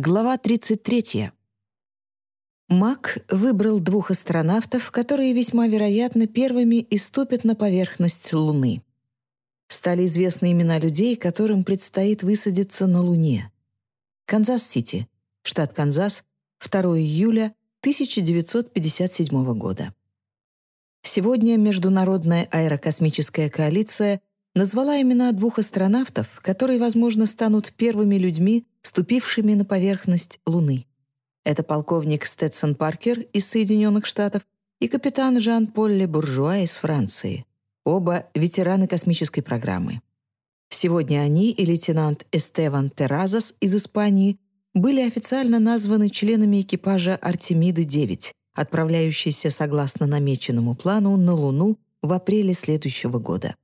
Глава 33. Мак выбрал двух астронавтов, которые весьма вероятно первыми ступят на поверхность Луны. Стали известны имена людей, которым предстоит высадиться на Луне. Канзас-Сити, штат Канзас, 2 июля 1957 года. Сегодня Международная аэрокосмическая коалиция назвала имена двух астронавтов, которые, возможно, станут первыми людьми, ступившими на поверхность Луны. Это полковник Стэтсон Паркер из Соединенных Штатов и капитан Жан-Поль Буржуа из Франции. Оба ветераны космической программы. Сегодня они и лейтенант Эстеван Теразас из Испании были официально названы членами экипажа «Артемиды-9», отправляющейся согласно намеченному плану на Луну в апреле следующего года.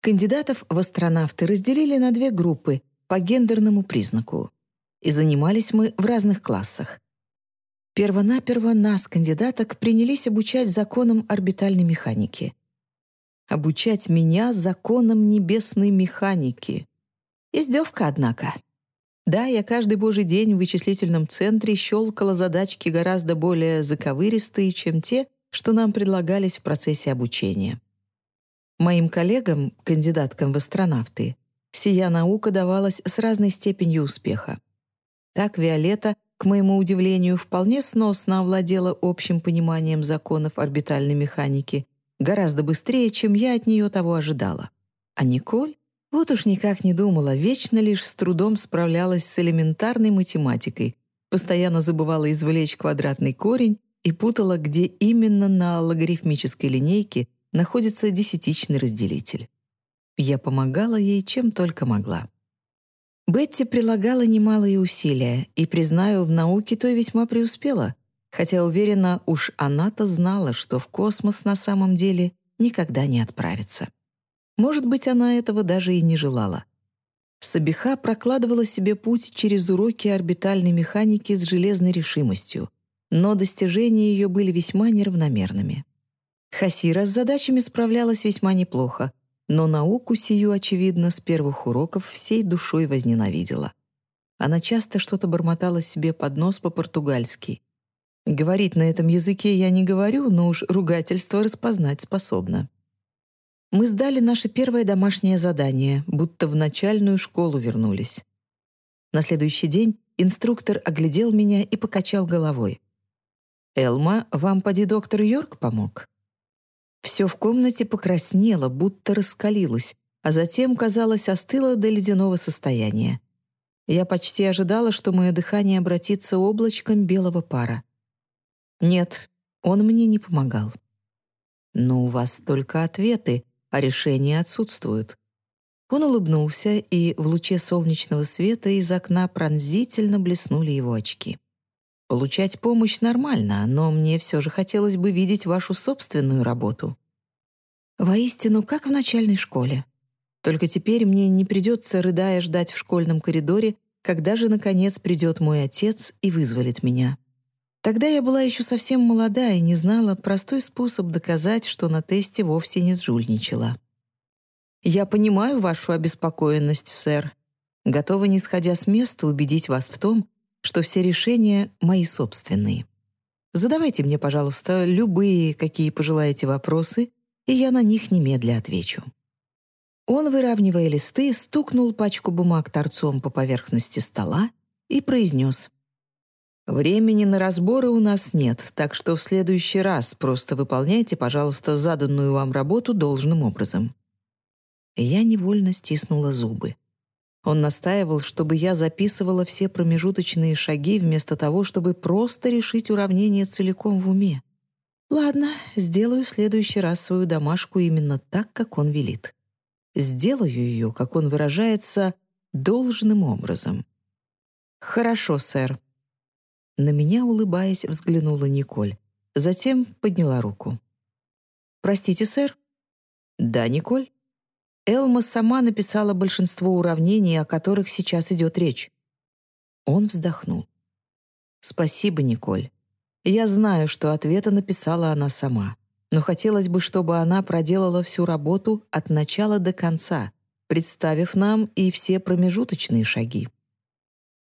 Кандидатов в астронавты разделили на две группы по гендерному признаку. И занимались мы в разных классах. Первонаперво нас, кандидаток, принялись обучать законам орбитальной механики. Обучать меня законам небесной механики. Издевка, однако. Да, я каждый божий день в вычислительном центре щелкала задачки гораздо более заковыристые, чем те, что нам предлагались в процессе обучения. Моим коллегам, кандидаткам в астронавты, сия наука давалась с разной степенью успеха. Так Виолетта, к моему удивлению, вполне сносно овладела общим пониманием законов орбитальной механики, гораздо быстрее, чем я от нее того ожидала. А Николь? Вот уж никак не думала, вечно лишь с трудом справлялась с элементарной математикой, постоянно забывала извлечь квадратный корень и путала, где именно на логарифмической линейке находится десятичный разделитель. Я помогала ей, чем только могла. Бетти прилагала немалые усилия, и, признаю, в науке той весьма преуспела, хотя, уверена, уж она-то знала, что в космос на самом деле никогда не отправится. Может быть, она этого даже и не желала. Сабиха прокладывала себе путь через уроки орбитальной механики с железной решимостью, но достижения ее были весьма неравномерными. Хасира с задачами справлялась весьма неплохо, но науку сию, очевидно, с первых уроков всей душой возненавидела. Она часто что-то бормотала себе под нос по-португальски. Говорить на этом языке я не говорю, но уж ругательство распознать способна. Мы сдали наше первое домашнее задание, будто в начальную школу вернулись. На следующий день инструктор оглядел меня и покачал головой. «Элма, вам поди доктор Йорк помог?» Все в комнате покраснело, будто раскалилось, а затем, казалось, остыло до ледяного состояния. Я почти ожидала, что мое дыхание обратится облачком белого пара. Нет, он мне не помогал. Но у вас только ответы, а решения отсутствуют. Он улыбнулся, и в луче солнечного света из окна пронзительно блеснули его очки. Получать помощь нормально, но мне все же хотелось бы видеть вашу собственную работу. Воистину, как в начальной школе. Только теперь мне не придется, рыдая, ждать в школьном коридоре, когда же, наконец, придет мой отец и вызволит меня. Тогда я была еще совсем молода и не знала простой способ доказать, что на тесте вовсе не сжульничала. «Я понимаю вашу обеспокоенность, сэр. Готова, не сходя с места, убедить вас в том, что все решения мои собственные. Задавайте мне, пожалуйста, любые, какие пожелаете вопросы, и я на них немедля отвечу». Он, выравнивая листы, стукнул пачку бумаг торцом по поверхности стола и произнес. «Времени на разборы у нас нет, так что в следующий раз просто выполняйте, пожалуйста, заданную вам работу должным образом». Я невольно стиснула зубы. Он настаивал, чтобы я записывала все промежуточные шаги вместо того, чтобы просто решить уравнение целиком в уме. Ладно, сделаю в следующий раз свою домашку именно так, как он велит. Сделаю ее, как он выражается, должным образом. «Хорошо, сэр». На меня, улыбаясь, взглянула Николь. Затем подняла руку. «Простите, сэр?» «Да, Николь?» Элма сама написала большинство уравнений, о которых сейчас идет речь. Он вздохнул. «Спасибо, Николь. Я знаю, что ответа написала она сама, но хотелось бы, чтобы она проделала всю работу от начала до конца, представив нам и все промежуточные шаги.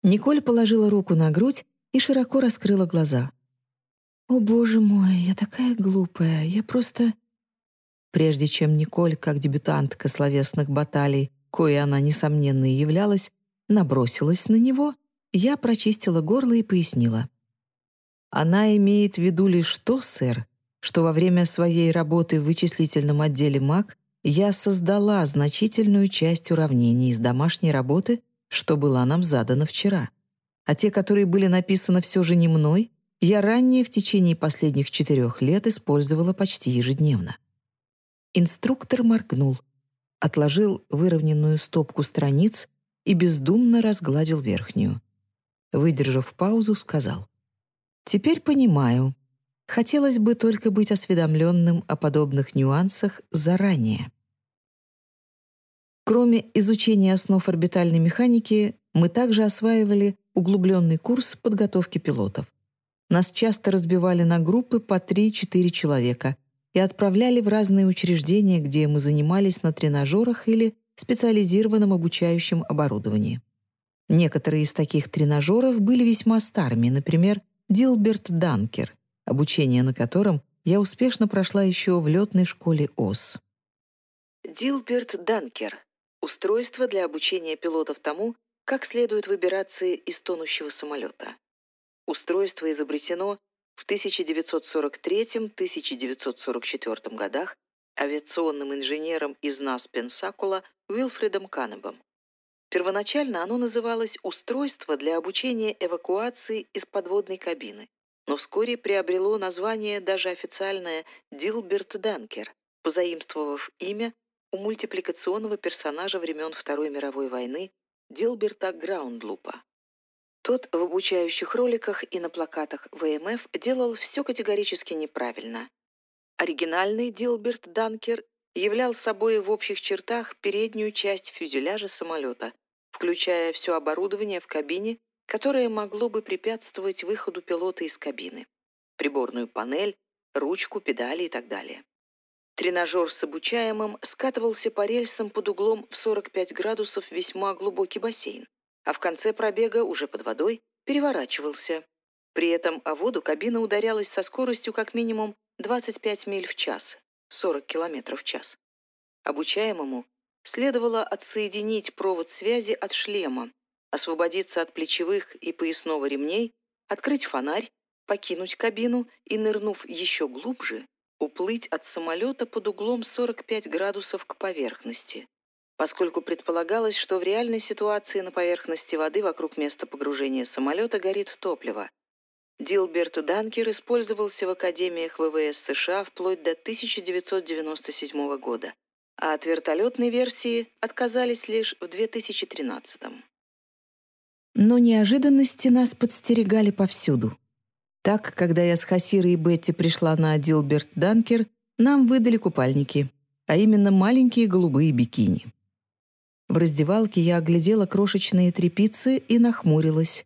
Николь положила руку на грудь и широко раскрыла глаза. «О, боже мой, я такая глупая, я просто...» Прежде чем Николь, как дебютантка словесных баталий, кое она, несомненно, и являлась, набросилась на него, я прочистила горло и пояснила. Она имеет в виду лишь то, сэр, что во время своей работы в вычислительном отделе МАК я создала значительную часть уравнений из домашней работы, что была нам задана вчера. А те, которые были написаны все же не мной, я ранее в течение последних четырех лет использовала почти ежедневно. Инструктор моргнул, отложил выровненную стопку страниц и бездумно разгладил верхнюю. Выдержав паузу, сказал. Теперь понимаю. Хотелось бы только быть осведомленным о подобных нюансах заранее. Кроме изучения основ орбитальной механики, мы также осваивали углубленный курс подготовки пилотов. Нас часто разбивали на группы по 3-4 человека и отправляли в разные учреждения, где мы занимались на тренажерах или специализированном обучающем оборудовании. Некоторые из таких тренажеров были весьма старыми, например, Дилберт Данкер, обучение на котором я успешно прошла еще в летной школе ОС. Дилберт Данкер — устройство для обучения пилотов тому, как следует выбираться из тонущего самолета. Устройство изобретено в 1943-1944 годах авиационным инженером из НАС Пенсакула Уилфредом Каннебом. Первоначально оно называлось «Устройство для обучения эвакуации из подводной кабины», но вскоре приобрело название даже официальное «Дилберт Данкер», позаимствовав имя у мультипликационного персонажа времен Второй мировой войны Дилберта Граундлупа. Тот в обучающих роликах и на плакатах ВМФ делал все категорически неправильно. Оригинальный Дилберт Данкер являл собой в общих чертах переднюю часть фюзеляжа самолета, включая все оборудование в кабине, которое могло бы препятствовать выходу пилота из кабины. Приборную панель, ручку, педали и так далее. Тренажер с обучаемым скатывался по рельсам под углом в 45 градусов весьма глубокий бассейн, а в конце пробега, уже под водой, переворачивался. При этом о воду кабина ударялась со скоростью как минимум 25 миль в час, 40 км в час. Обучаемому следовало отсоединить провод связи от шлема, освободиться от плечевых и поясного ремней, открыть фонарь, покинуть кабину и, нырнув еще глубже, уплыть от самолета под углом 45 градусов к поверхности, поскольку предполагалось, что в реальной ситуации на поверхности воды вокруг места погружения самолета горит топливо. Дилберт Данкер использовался в академиях ВВС США вплоть до 1997 года а от вертолетной версии отказались лишь в 2013 -м. Но неожиданности нас подстерегали повсюду. Так, когда я с Хасирой и Бетти пришла на Дилберт Данкер, нам выдали купальники, а именно маленькие голубые бикини. В раздевалке я оглядела крошечные трепицы и нахмурилась.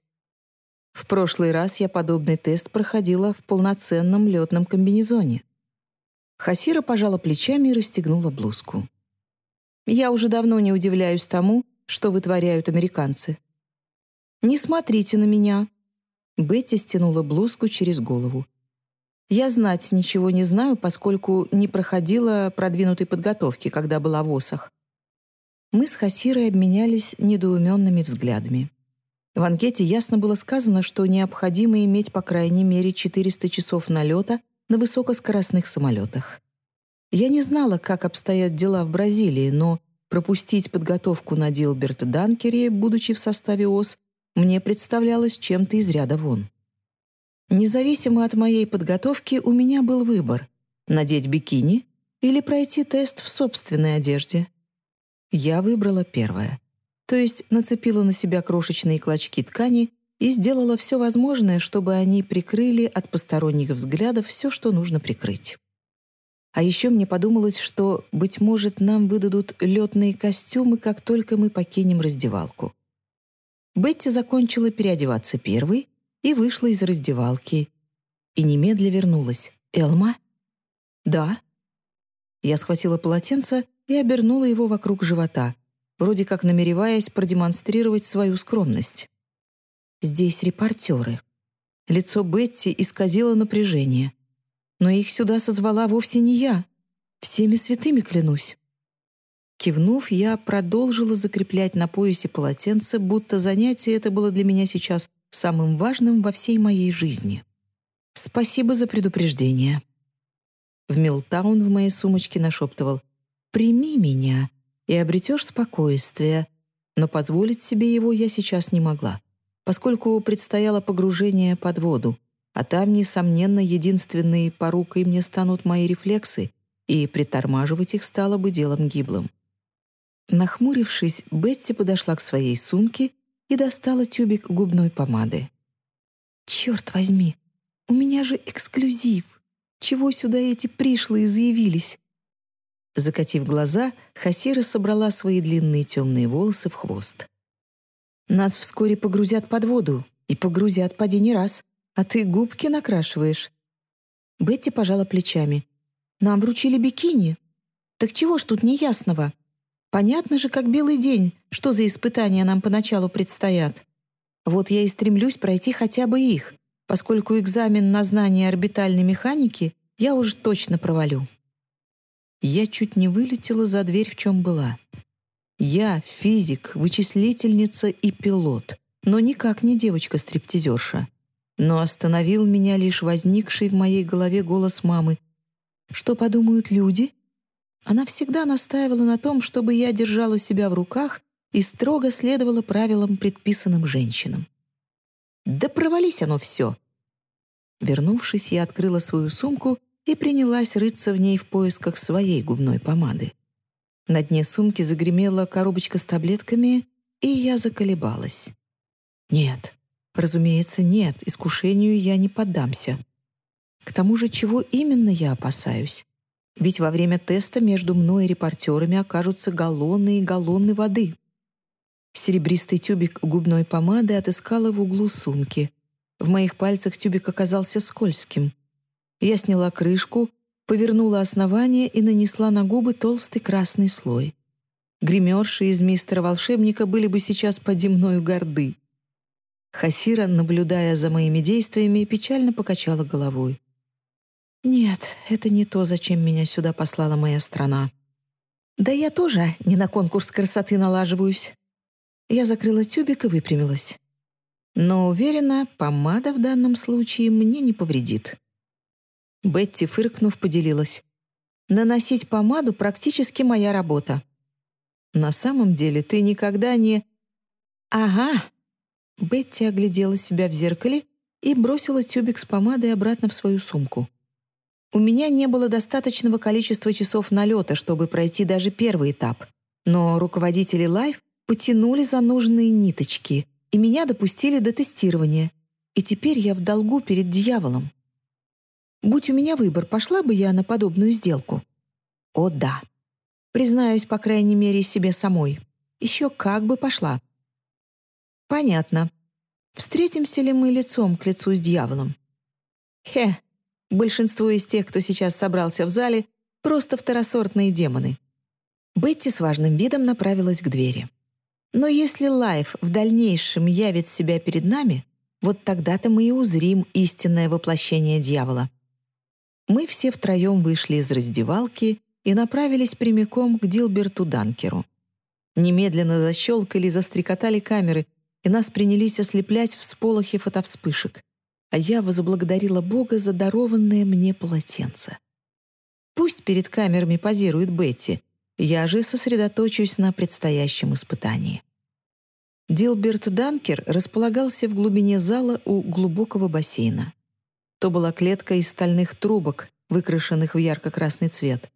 В прошлый раз я подобный тест проходила в полноценном летном комбинезоне. Хасира пожала плечами и расстегнула блузку. «Я уже давно не удивляюсь тому, что вытворяют американцы». «Не смотрите на меня». Бетти стянула блузку через голову. «Я знать ничего не знаю, поскольку не проходила продвинутой подготовки, когда была в ОСах». Мы с Хасирой обменялись недоуменными взглядами. В анкете ясно было сказано, что необходимо иметь по крайней мере 400 часов налета на высокоскоростных самолетах. Я не знала, как обстоят дела в Бразилии, но пропустить подготовку на Дилберт Данкере, будучи в составе ОС, мне представлялось чем-то из ряда вон. Независимо от моей подготовки, у меня был выбор — надеть бикини или пройти тест в собственной одежде. Я выбрала первое, то есть нацепила на себя крошечные клочки ткани и сделала все возможное, чтобы они прикрыли от посторонних взглядов все, что нужно прикрыть. А еще мне подумалось, что, быть может, нам выдадут летные костюмы, как только мы покинем раздевалку. Бетти закончила переодеваться первой и вышла из раздевалки. И немедля вернулась. «Элма?» «Да». Я схватила полотенце и обернула его вокруг живота, вроде как намереваясь продемонстрировать свою скромность. Здесь репортеры. Лицо Бетти исказило напряжение. Но их сюда созвала вовсе не я. Всеми святыми клянусь. Кивнув, я продолжила закреплять на поясе полотенце, будто занятие это было для меня сейчас самым важным во всей моей жизни. Спасибо за предупреждение. В Милтаун в моей сумочке нашептывал «Прими меня, и обретешь спокойствие», но позволить себе его я сейчас не могла, поскольку предстояло погружение под воду, а там, несомненно, единственной порукой мне станут мои рефлексы, и притормаживать их стало бы делом гиблым. Нахмурившись, Бетти подошла к своей сумке и достала тюбик губной помады. «Черт возьми, у меня же эксклюзив! Чего сюда эти пришлые заявились?» Закатив глаза, Хасира собрала свои длинные темные волосы в хвост. «Нас вскоре погрузят под воду, и погрузят поди не раз, а ты губки накрашиваешь». Бетти пожала плечами. «Нам вручили бикини. Так чего ж тут неясного?» Понятно же, как белый день, что за испытания нам поначалу предстоят. Вот я и стремлюсь пройти хотя бы их, поскольку экзамен на знание орбитальной механики я уже точно провалю. Я чуть не вылетела за дверь, в чем была. Я физик, вычислительница и пилот, но никак не девочка-стриптизерша. Но остановил меня лишь возникший в моей голове голос мамы. «Что подумают люди, она всегда настаивала на том, чтобы я держала себя в руках и строго следовала правилам, предписанным женщинам. Да провались оно все. Вернувшись, я открыла свою сумку и принялась рыться в ней в поисках своей губной помады. На дне сумки загремела коробочка с таблетками, и я заколебалась. Нет, разумеется, нет, искушению я не поддамся. К тому же, чего именно я опасаюсь? Ведь во время теста между мной и репортерами окажутся галлоны и галлоны воды. Серебристый тюбик губной помады отыскала в углу сумки. В моих пальцах тюбик оказался скользким. Я сняла крышку, повернула основание и нанесла на губы толстый красный слой. Гримерши из мистера-волшебника были бы сейчас поди мною горды. Хасира, наблюдая за моими действиями, печально покачала головой. Нет, это не то, зачем меня сюда послала моя страна. Да я тоже не на конкурс красоты налаживаюсь. Я закрыла тюбик и выпрямилась. Но уверена, помада в данном случае мне не повредит. Бетти, фыркнув, поделилась. «Наносить помаду практически моя работа». «На самом деле ты никогда не...» «Ага». Бетти оглядела себя в зеркале и бросила тюбик с помадой обратно в свою сумку. У меня не было достаточного количества часов налета, чтобы пройти даже первый этап. Но руководители Life потянули за нужные ниточки, и меня допустили до тестирования. И теперь я в долгу перед дьяволом. Будь у меня выбор, пошла бы я на подобную сделку? О, да. Признаюсь, по крайней мере, себе самой. Еще как бы пошла. Понятно. Встретимся ли мы лицом к лицу с дьяволом? Хе, Большинство из тех, кто сейчас собрался в зале, просто второсортные демоны. Бетти с важным видом направилась к двери. Но если Life в дальнейшем явит себя перед нами, вот тогда-то мы и узрим истинное воплощение дьявола. Мы все втроем вышли из раздевалки и направились прямиком к Дилберту Данкеру. Немедленно защелкали и застрекотали камеры, и нас принялись ослеплять всполохи фотовспышек а я возблагодарила Бога за дарованное мне полотенце. Пусть перед камерами позирует Бетти, я же сосредоточусь на предстоящем испытании. Дилберт Данкер располагался в глубине зала у глубокого бассейна. То была клетка из стальных трубок, выкрашенных в ярко-красный цвет.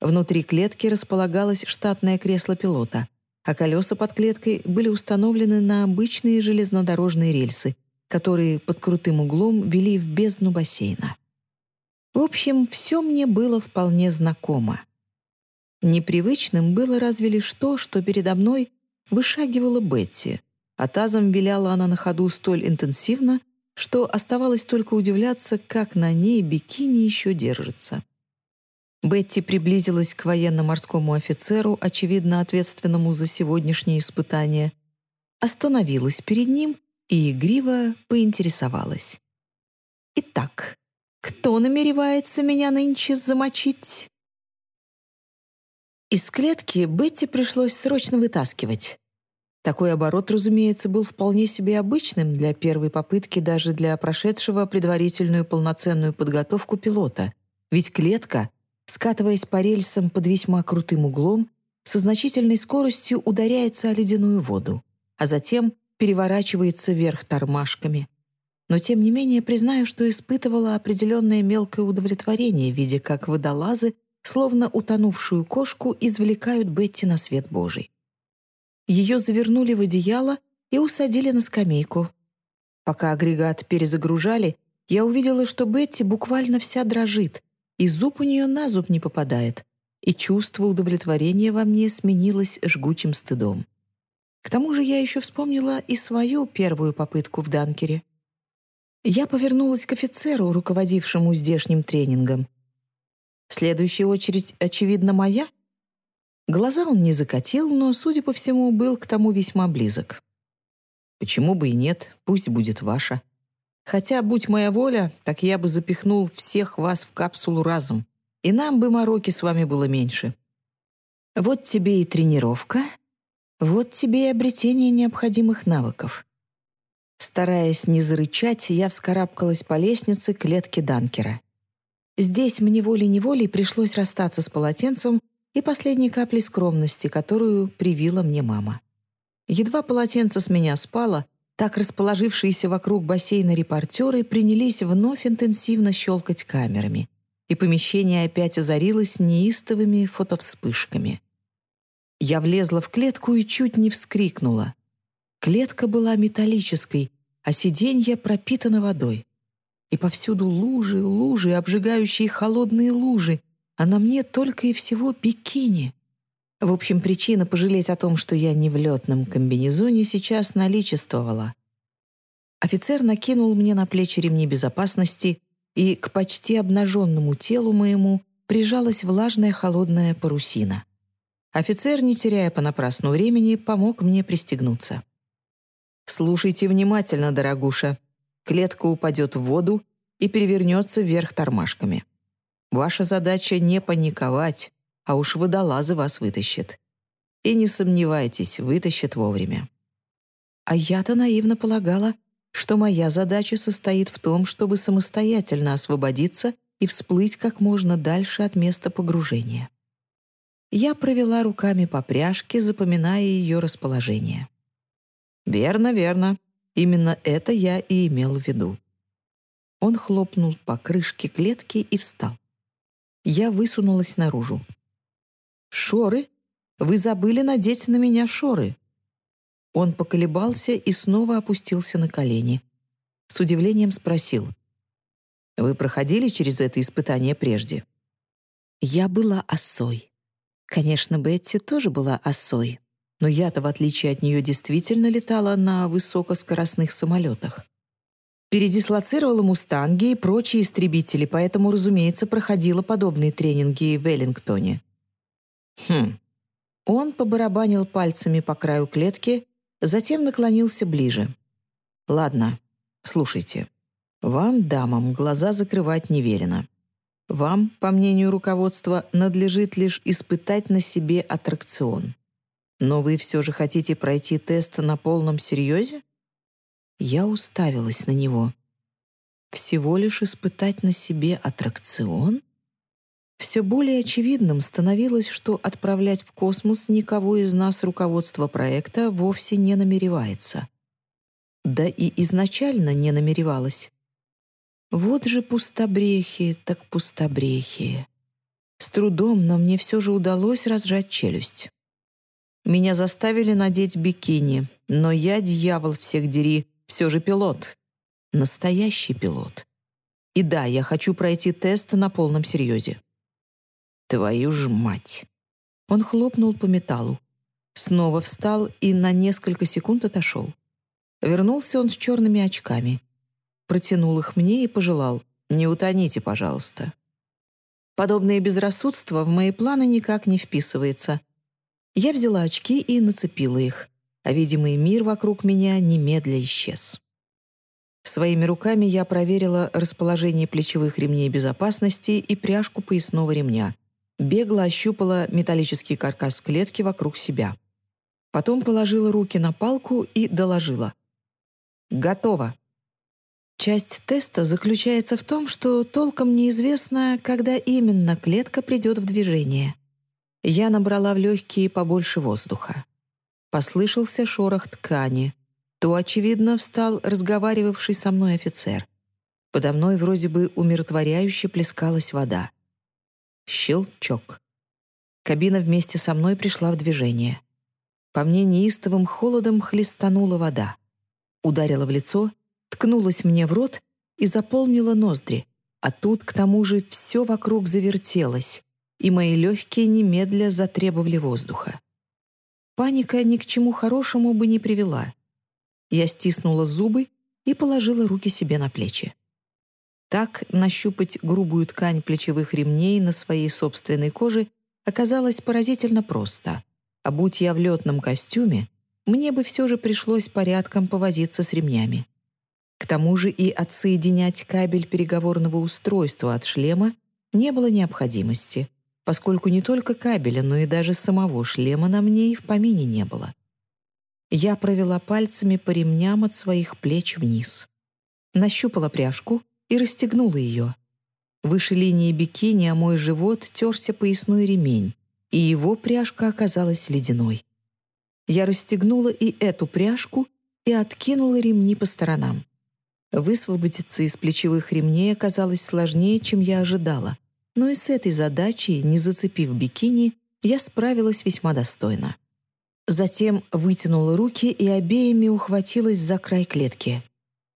Внутри клетки располагалось штатное кресло пилота, а колеса под клеткой были установлены на обычные железнодорожные рельсы, которые под крутым углом вели в бездну бассейна. В общем, все мне было вполне знакомо. Непривычным было разве лишь то, что передо мной вышагивала Бетти, а тазом виляла она на ходу столь интенсивно, что оставалось только удивляться, как на ней бикини еще держится. Бетти приблизилась к военно-морскому офицеру, очевидно ответственному за сегодняшнее испытание, остановилась перед ним и игриво поинтересовалась. «Итак, кто намеревается меня нынче замочить?» Из клетки Бетти пришлось срочно вытаскивать. Такой оборот, разумеется, был вполне себе обычным для первой попытки даже для прошедшего предварительную полноценную подготовку пилота. Ведь клетка, скатываясь по рельсам под весьма крутым углом, со значительной скоростью ударяется о ледяную воду, а затем переворачивается вверх тормашками. Но тем не менее признаю, что испытывала определенное мелкое удовлетворение, видя, как водолазы, словно утонувшую кошку, извлекают Бетти на свет Божий. Ее завернули в одеяло и усадили на скамейку. Пока агрегат перезагружали, я увидела, что Бетти буквально вся дрожит, и зуб у нее на зуб не попадает, и чувство удовлетворения во мне сменилось жгучим стыдом. К тому же я еще вспомнила и свою первую попытку в Данкере. Я повернулась к офицеру, руководившему здешним тренингом. Следующая очередь, очевидно, моя? Глаза он не закатил, но, судя по всему, был к тому весьма близок. Почему бы и нет, пусть будет ваша. Хотя, будь моя воля, так я бы запихнул всех вас в капсулу разом, и нам бы мороки с вами было меньше. Вот тебе и тренировка, вот тебе и обретение необходимых навыков. Стараясь не зарычать, я вскарабкалась по лестнице к клетке Данкера. Здесь мне волей-неволей пришлось расстаться с полотенцем и последней каплей скромности, которую привила мне мама. Едва полотенце с меня спало, так расположившиеся вокруг бассейна репортеры принялись вновь интенсивно щелкать камерами, и помещение опять озарилось неистовыми фотовспышками. Я влезла в клетку и чуть не вскрикнула. Клетка была металлической, а сиденье пропитано водой. И повсюду лужи, лужи, обжигающие холодные лужи, а на мне только и всего бикини. В общем, причина пожалеть о том, что я не в летном комбинезоне, сейчас наличествовала. Офицер накинул мне на плечи ремни безопасности, и к почти обнаженному телу моему прижалась влажная холодная парусина. Офицер, не теряя понапрасну времени, помог мне пристегнуться. «Слушайте внимательно, дорогуша. Клетка упадет в воду и перевернется вверх тормашками. Ваша задача не паниковать, а уж водолазы вас вытащит. И не сомневайтесь, вытащит вовремя». А я-то наивно полагала, что моя задача состоит в том, чтобы самостоятельно освободиться и всплыть как можно дальше от места погружения. Я провела руками по пряжке, запоминая ее расположение. «Верно, верно. Именно это я и имел в виду». Он хлопнул по крышке клетки и встал. Я высунулась наружу. «Шоры? Вы забыли надеть на меня шоры!» Он поколебался и снова опустился на колени. С удивлением спросил. «Вы проходили через это испытание прежде?» Я была осой. Конечно, Бетти тоже была осой, но я-то, в отличие от нее, действительно летала на высокоскоростных самолетах. Передислоцировала «Мустанги» и прочие истребители, поэтому, разумеется, проходила подобные тренинги в Веллингтоне. Хм. Он побарабанил пальцами по краю клетки, затем наклонился ближе. «Ладно, слушайте. Вам, дамам, глаза закрывать не велено. Вам, по мнению руководства, надлежит лишь испытать на себе аттракцион. Но вы все же хотите пройти тест на полном серьезе? Я уставилась на него. Всего лишь испытать на себе аттракцион? Все более очевидным становилось, что отправлять в космос никого из нас руководство проекта вовсе не намеревается. Да и изначально не намеревалось. Вот же пустобрехи, так пустобрехи. С трудом, но мне все же удалось разжать челюсть. Меня заставили надеть бикини, но я, дьявол всех дери, все же пилот. Настоящий пилот. И да, я хочу пройти тест на полном серьезе. Твою ж мать. Он хлопнул по металлу. Снова встал и на несколько секунд отошел. Вернулся он с черными очками протянул их мне и пожелал «Не утоните, пожалуйста». Подобное безрассудство в мои планы никак не вписывается. Я взяла очки и нацепила их. А видимый мир вокруг меня немедля исчез. Своими руками я проверила расположение плечевых ремней безопасности и пряжку поясного ремня. Бегло ощупала металлический каркас клетки вокруг себя. Потом положила руки на палку и доложила. «Готово!» Часть теста заключается в том, что толком неизвестно, когда именно клетка придет в движение. Я набрала в легкие побольше воздуха. Послышался шорох ткани — то, очевидно, встал разговаривавший со мной офицер. Подо мной вроде бы умиротворяюще плескалась вода. Щелчок. Кабина вместе со мной пришла в движение. По мне неистовым холодом хлестанула вода. Ударила в лицо, ткнулась мне в рот и заполнила ноздри. А тут, к тому же, все вокруг завертелось, и мои легкие немедля затребовали воздуха. Паника ни к чему хорошему бы не привела. Я стиснула зубы и положила руки себе на плечи. Так нащупать грубую ткань плечевых ремней на своей собственной коже оказалось поразительно просто. А будь я в летном костюме, мне бы все же пришлось порядком повозиться с ремнями. К тому же и отсоединять кабель переговорного устройства от шлема не было необходимости, поскольку не только кабеля, но и даже самого шлема на мне и в помине не было. Я провела пальцами по ремням от своих плеч вниз. Нащупала пряжку и расстегнула ее. Выше линии бикини, а мой живот терся поясной ремень, и его пряжка оказалась ледяной. Я расстегнула и эту пряжку и откинула ремни по сторонам. Высвободиться из плечевых ремней оказалось сложнее, чем я ожидала, но и с этой задачей, не зацепив бикини, я справилась весьма достойно. Затем вытянула руки и обеими ухватилась за край клетки.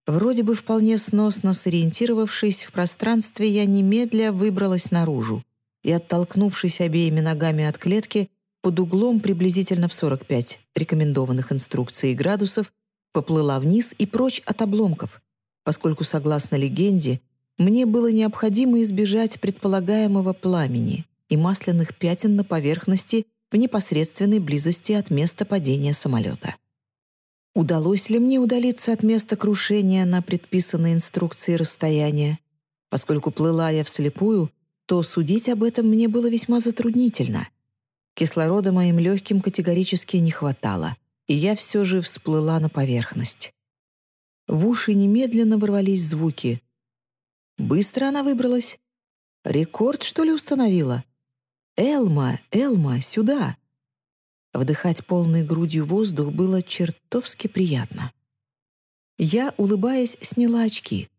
Вроде бы вполне сносно сориентировавшись в пространстве, я немедля выбралась наружу и, оттолкнувшись обеими ногами от клетки, под углом приблизительно в 45 рекомендованных инструкций градусов, поплыла вниз и прочь от обломков, поскольку, согласно легенде, мне было необходимо избежать предполагаемого пламени и масляных пятен на поверхности в непосредственной близости от места падения самолета. Удалось ли мне удалиться от места крушения на предписанной инструкции расстояния? Поскольку плыла я вслепую, то судить об этом мне было весьма затруднительно. Кислорода моим легким категорически не хватало, и я все же всплыла на поверхность. В уши немедленно ворвались звуки. Быстро она выбралась. Рекорд, что ли, установила? «Элма, Элма, сюда!» Вдыхать полной грудью воздух было чертовски приятно. Я, улыбаясь, сняла очки.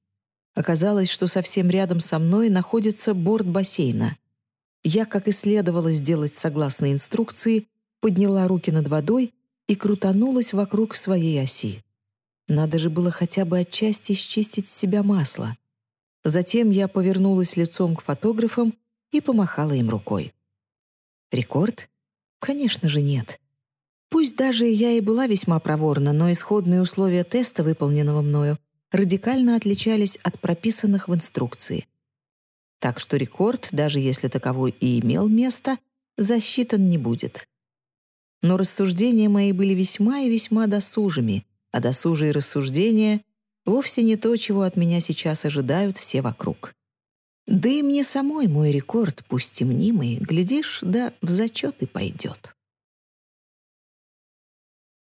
Оказалось, что совсем рядом со мной находится борт бассейна. Я, как и следовало сделать согласно инструкции, подняла руки над водой и крутанулась вокруг своей оси. Надо же было хотя бы отчасти счистить с себя масло. Затем я повернулась лицом к фотографам и помахала им рукой. Рекорд? Конечно же нет. Пусть даже я и была весьма проворна, но исходные условия теста, выполненного мною, радикально отличались от прописанных в инструкции. Так что рекорд, даже если таковой и имел место, засчитан не будет. Но рассуждения мои были весьма и весьма досужими, а досужие рассуждения — вовсе не то, чего от меня сейчас ожидают все вокруг. Да и мне самой мой рекорд, пусть и мнимый, глядишь, да в зачет и пойдет.